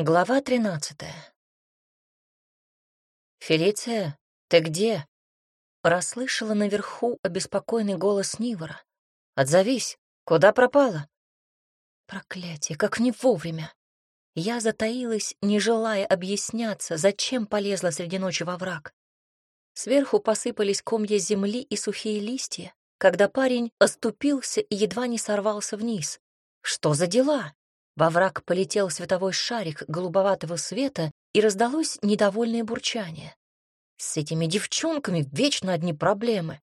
Глава тринадцатая. «Фелиция, ты где?» Расслышала наверху обеспокоенный голос Нивора. «Отзовись! Куда пропала?» Проклятие, как не вовремя. Я затаилась, не желая объясняться, зачем полезла среди ночи во враг. Сверху посыпались комья земли и сухие листья, когда парень оступился и едва не сорвался вниз. Что за дела? Во враг полетел световой шарик голубоватого света, и раздалось недовольное бурчание. С этими девчонками вечно одни проблемы.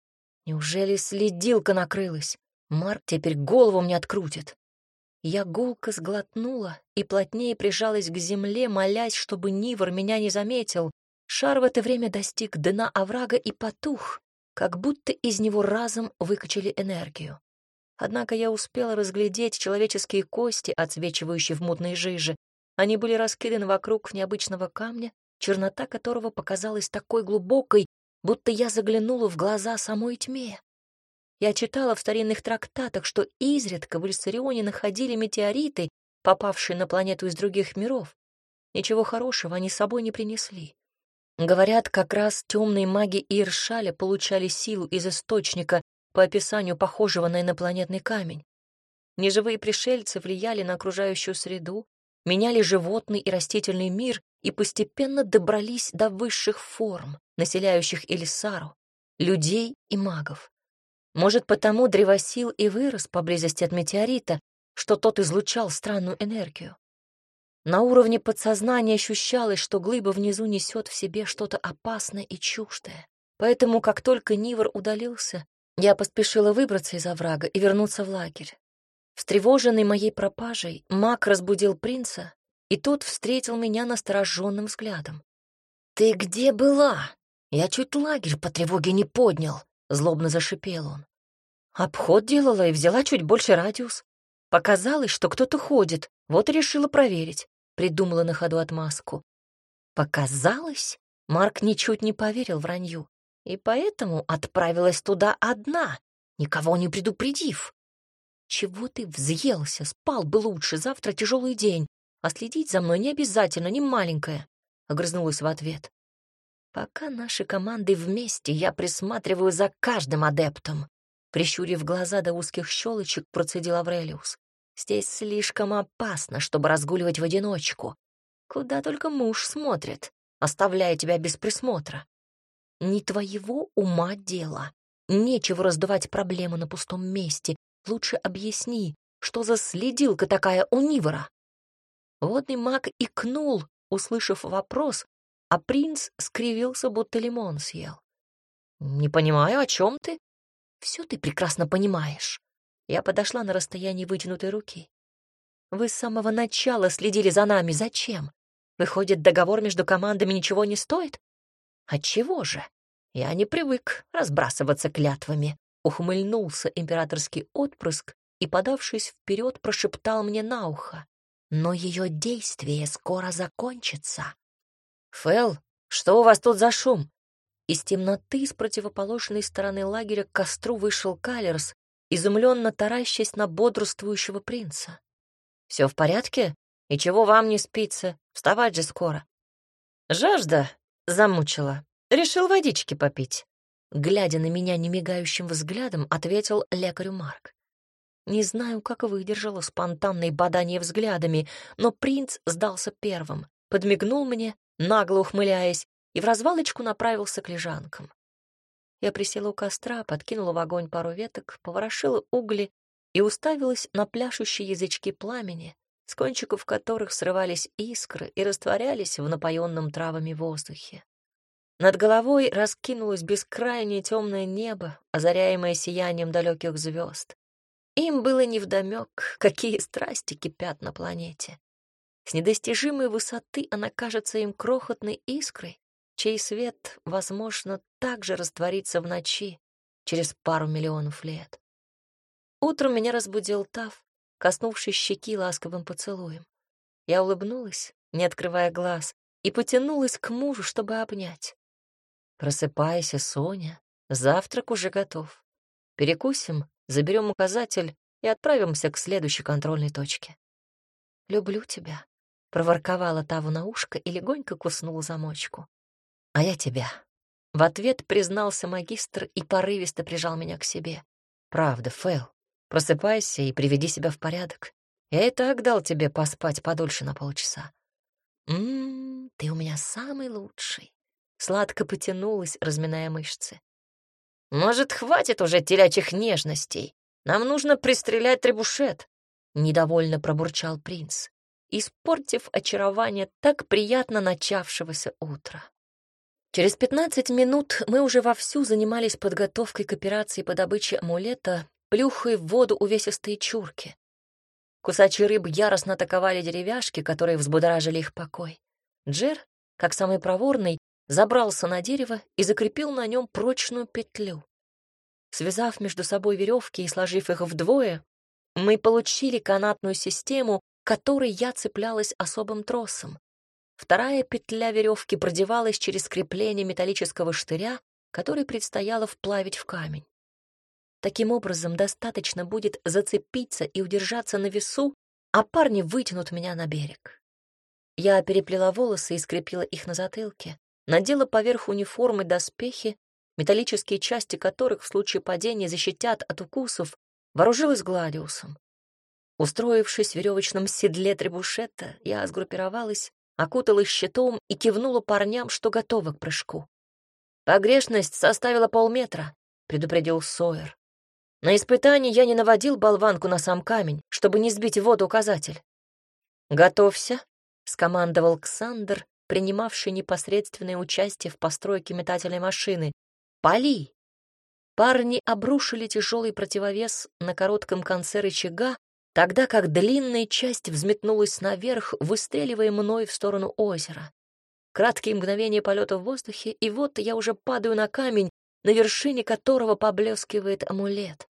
Неужели следилка накрылась? Марк теперь голову мне открутит. Я гулко сглотнула и плотнее прижалась к земле, молясь, чтобы Нивор меня не заметил. Шар в это время достиг дна оврага и потух, как будто из него разом выкачали энергию. Однако я успела разглядеть человеческие кости, отсвечивающие в мутной жиже. Они были раскиданы вокруг необычного камня, чернота которого показалась такой глубокой, будто я заглянула в глаза самой тьме. Я читала в старинных трактатах, что изредка в Ильсарионе находили метеориты, попавшие на планету из других миров. Ничего хорошего они с собой не принесли. Говорят, как раз темные маги Иршаля получали силу из источника, по описанию похожего на инопланетный камень. Неживые пришельцы влияли на окружающую среду, меняли животный и растительный мир и постепенно добрались до высших форм, населяющих Элисару, людей и магов. Может, потому древосил и вырос поблизости от метеорита, что тот излучал странную энергию. На уровне подсознания ощущалось, что глыба внизу несет в себе что-то опасное и чуждое. Поэтому, как только Нивор удалился, я поспешила выбраться из оврага и вернуться в лагерь. Встревоженный моей пропажей, маг разбудил принца, и тот встретил меня настороженным взглядом. «Ты где была? Я чуть лагерь по тревоге не поднял», — злобно зашипел он. Обход делала и взяла чуть больше радиус. Показалось, что кто-то ходит, вот и решила проверить. Придумала на ходу отмазку. Показалось? Марк ничуть не поверил вранью и поэтому отправилась туда одна, никого не предупредив. Чего ты взъелся? Спал бы лучше, завтра тяжелый день, а следить за мной не обязательно, не маленькая, — огрызнулась в ответ. Пока наши команды вместе, я присматриваю за каждым адептом. Прищурив глаза до узких щелочек, процедил Аврелиус. Здесь слишком опасно, чтобы разгуливать в одиночку. Куда только муж смотрит, оставляя тебя без присмотра. Не твоего ума дело. Нечего раздувать проблемы на пустом месте. Лучше объясни, что за следилка такая у Нивора. Водный маг икнул, услышав вопрос, а принц скривился, будто лимон съел. «Не понимаю, о чем ты?» «Все ты прекрасно понимаешь». Я подошла на расстояние вытянутой руки. «Вы с самого начала следили за нами. Зачем? Выходит, договор между командами ничего не стоит? «Отчего же? Я не привык разбрасываться клятвами», — ухмыльнулся императорский отпрыск и, подавшись вперед, прошептал мне на ухо. «Но ее действие скоро закончится». «Фэл, что у вас тут за шум?» Из темноты с противоположной стороны лагеря к костру вышел Калерс, изумленно таращась на бодрствующего принца. «Все в порядке? И чего вам не спится? Вставать же скоро». «Жажда Замучила. Решил водички попить. Глядя на меня немигающим взглядом, ответил лекарю Марк. Не знаю, как выдержала спонтанное бадание взглядами, но принц сдался первым, подмигнул мне, нагло ухмыляясь, и в развалочку направился к лежанкам. Я присела у костра, подкинула в огонь пару веток, поворошила угли и уставилась на пляшущие язычки пламени, с кончиков которых срывались искры и растворялись в напоенном травами воздухе. Над головой раскинулось бескрайнее темное небо, озаряемое сиянием далеких звезд. Им было невдомек, какие страсти кипят на планете. С недостижимой высоты она кажется им крохотной искрой, чей свет, возможно, также растворится в ночи через пару миллионов лет. Утром меня разбудил Тав, коснувшись щеки ласковым поцелуем. Я улыбнулась, не открывая глаз, и потянулась к мужу, чтобы обнять. «Просыпайся, Соня, завтрак уже готов. Перекусим, заберем указатель и отправимся к следующей контрольной точке». «Люблю тебя», проворковала Таву на ушко и легонько куснула замочку. «А я тебя». В ответ признался магистр и порывисто прижал меня к себе. «Правда, Фэл, просыпайся и приведи себя в порядок. Я и так дал тебе поспать подольше на полчаса». «Ммм, ты у меня самый лучший». Сладко потянулась, разминая мышцы. «Может, хватит уже телячьих нежностей? Нам нужно пристрелять требушет», — недовольно пробурчал принц, испортив очарование так приятно начавшегося утра. Через пятнадцать минут мы уже вовсю занимались подготовкой к операции по добыче амулета, плюхая в воду увесистые чурки. Кусачие рыбы яростно атаковали деревяшки, которые взбудоражили их покой. Джер, как самый проворный, забрался на дерево и закрепил на нем прочную петлю. Связав между собой веревки и сложив их вдвое, мы получили канатную систему, которой я цеплялась особым тросом. Вторая петля веревки продевалась через крепление металлического штыря, который предстояло вплавить в камень. Таким образом, достаточно будет зацепиться и удержаться на весу, а парни вытянут меня на берег. Я переплела волосы и скрепила их на затылке надела поверх униформы доспехи, металлические части которых в случае падения защитят от укусов, вооружилась гладиусом. Устроившись в веревочном седле требушета, я сгруппировалась, окуталась щитом и кивнула парням, что готова к прыжку. «Погрешность составила полметра», — предупредил Сойер. «На испытании я не наводил болванку на сам камень, чтобы не сбить воду указатель». «Готовься», — скомандовал Ксандр, принимавший непосредственное участие в постройке метательной машины. «Пали!» Парни обрушили тяжелый противовес на коротком конце рычага, тогда как длинная часть взметнулась наверх, выстреливая мной в сторону озера. Краткие мгновения полета в воздухе, и вот я уже падаю на камень, на вершине которого поблескивает амулет.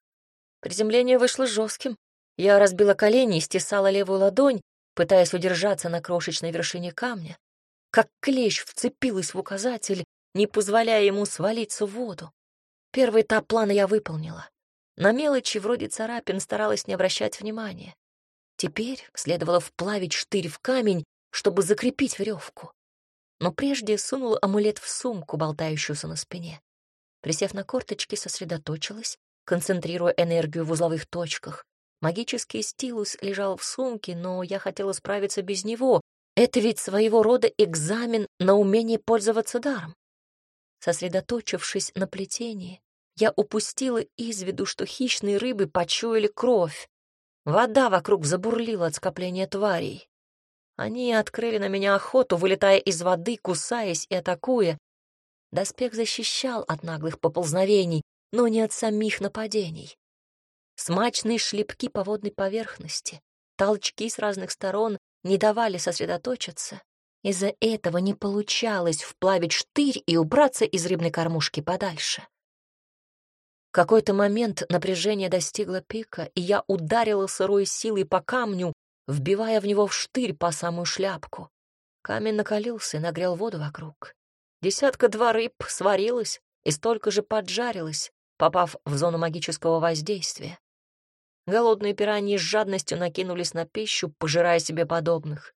Приземление вышло жестким. Я разбила колени и стесала левую ладонь, пытаясь удержаться на крошечной вершине камня как клещ вцепилась в указатель, не позволяя ему свалиться в воду. Первый этап плана я выполнила. На мелочи вроде царапин старалась не обращать внимания. Теперь следовало вплавить штырь в камень, чтобы закрепить веревку. Но прежде сунула амулет в сумку, болтающуюся на спине. Присев на корточки, сосредоточилась, концентрируя энергию в узловых точках. Магический стилус лежал в сумке, но я хотела справиться без него, это ведь своего рода экзамен на умение пользоваться даром. Сосредоточившись на плетении, я упустила из виду, что хищные рыбы почуяли кровь. Вода вокруг забурлила от скопления тварей. Они открыли на меня охоту, вылетая из воды, кусаясь и атакуя. Доспех защищал от наглых поползновений, но не от самих нападений. Смачные шлепки по водной поверхности, толчки с разных сторон не давали сосредоточиться. Из-за этого не получалось вплавить штырь и убраться из рыбной кормушки подальше. В какой-то момент напряжение достигло пика, и я ударила сырой силой по камню, вбивая в него в штырь по самую шляпку. Камень накалился и нагрел воду вокруг. Десятка-два рыб сварилась и столько же поджарилась, попав в зону магического воздействия. Голодные пираньи с жадностью накинулись на пищу, пожирая себе подобных.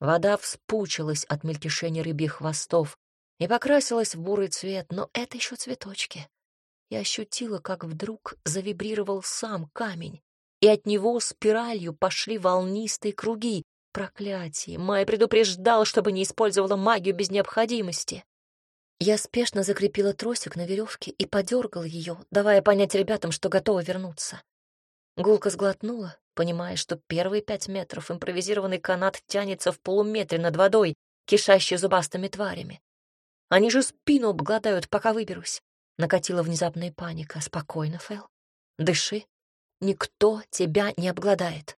Вода вспучилась от мельтешения рыбьих хвостов и покрасилась в бурый цвет, но это еще цветочки. Я ощутила, как вдруг завибрировал сам камень, и от него спиралью пошли волнистые круги. Проклятие! Май предупреждал, чтобы не использовала магию без необходимости. Я спешно закрепила тросик на веревке и подергала ее, давая понять ребятам, что готова вернуться. Гулка сглотнула, понимая, что первые пять метров импровизированный канат тянется в полуметре над водой, кишащей зубастыми тварями. Они же спину обгладают, пока выберусь. Накатила внезапная паника. Спокойно, Фэл. Дыши. Никто тебя не обгладает.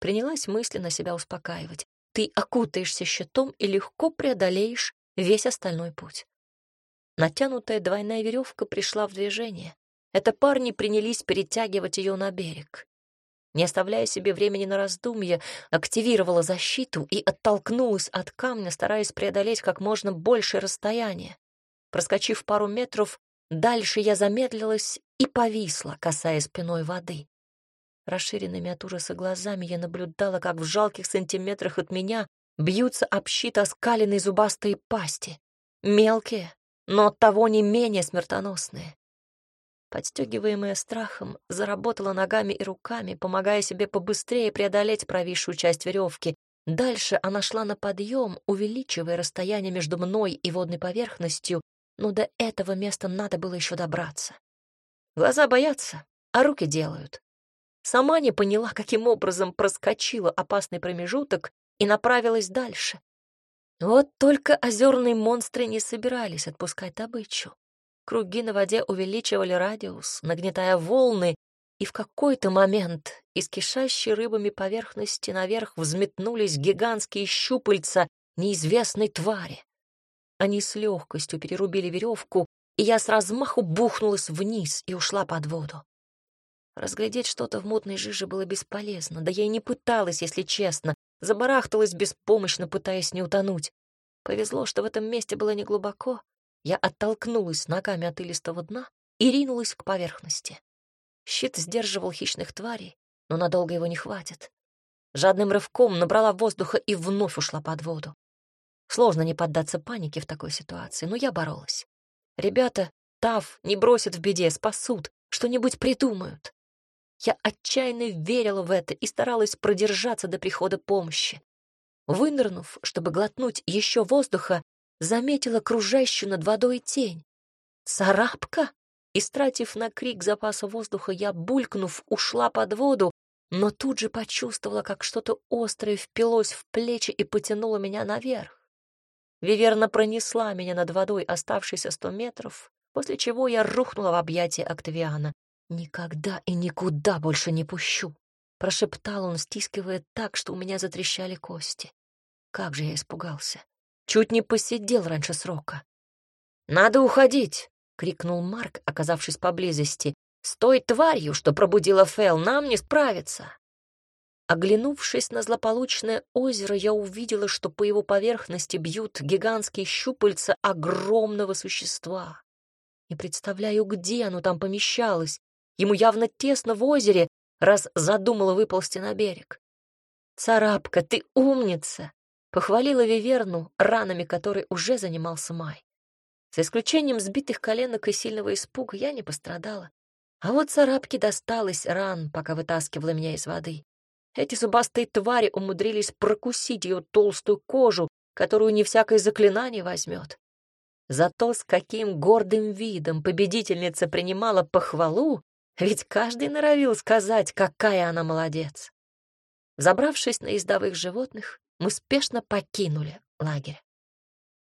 Принялась мысленно себя успокаивать. Ты окутаешься щитом и легко преодолеешь весь остальной путь. Натянутая двойная веревка пришла в движение. Это парни принялись перетягивать ее на берег. Не оставляя себе времени на раздумье, активировала защиту и оттолкнулась от камня, стараясь преодолеть как можно большее расстояние. Проскочив пару метров, дальше я замедлилась и повисла, касаясь спиной воды. Расширенными от ужаса глазами я наблюдала, как в жалких сантиметрах от меня бьются об щит оскаленные зубастые пасти. Мелкие, но оттого не менее смертоносные. Подстегиваемая страхом, заработала ногами и руками, помогая себе побыстрее преодолеть провисшую часть веревки. Дальше она шла на подъем, увеличивая расстояние между мной и водной поверхностью, но до этого места надо было еще добраться. Глаза боятся, а руки делают. Сама не поняла, каким образом проскочила опасный промежуток и направилась дальше. Вот только озерные монстры не собирались отпускать добычу. Круги на воде увеличивали радиус, нагнетая волны, и в какой-то момент из кишащей рыбами поверхности наверх взметнулись гигантские щупальца неизвестной твари. Они с легкостью перерубили веревку, и я с размаху бухнулась вниз и ушла под воду. Разглядеть что-то в мутной жиже было бесполезно, да я и не пыталась, если честно, забарахталась беспомощно, пытаясь не утонуть. Повезло, что в этом месте было неглубоко, я оттолкнулась ногами от илистого дна и ринулась к поверхности. Щит сдерживал хищных тварей, но надолго его не хватит. Жадным рывком набрала воздуха и вновь ушла под воду. Сложно не поддаться панике в такой ситуации, но я боролась. Ребята, Тав, не бросят в беде, спасут, что-нибудь придумают. Я отчаянно верила в это и старалась продержаться до прихода помощи. Вынырнув, чтобы глотнуть еще воздуха, заметила кружащую над водой тень. «Царапка?» Истратив на крик запаса воздуха, я, булькнув, ушла под воду, но тут же почувствовала, как что-то острое впилось в плечи и потянуло меня наверх. Виверна пронесла меня над водой оставшиеся сто метров, после чего я рухнула в объятия Октавиана. «Никогда и никуда больше не пущу», — прошептал он, стискивая так, что у меня затрещали кости. Как же я испугался. Чуть не посидел раньше срока. «Надо уходить!» — крикнул Марк, оказавшись поблизости. «С той тварью, что пробудила Фэл, нам не справиться!» Оглянувшись на злополучное озеро, я увидела, что по его поверхности бьют гигантские щупальца огромного существа. Не представляю, где оно там помещалось. Ему явно тесно в озере, раз задумала выползти на берег. «Царапка, ты умница!» Похвалила Виверну, ранами которой уже занимался Май. За исключением сбитых коленок и сильного испуга я не пострадала. А вот царапке досталось ран, пока вытаскивала меня из воды. Эти зубастые твари умудрились прокусить ее толстую кожу, которую не всякое заклинание возьмет. Зато с каким гордым видом победительница принимала похвалу, ведь каждый норовил сказать, какая она молодец. Забравшись на ездовых животных, мы спешно покинули лагерь.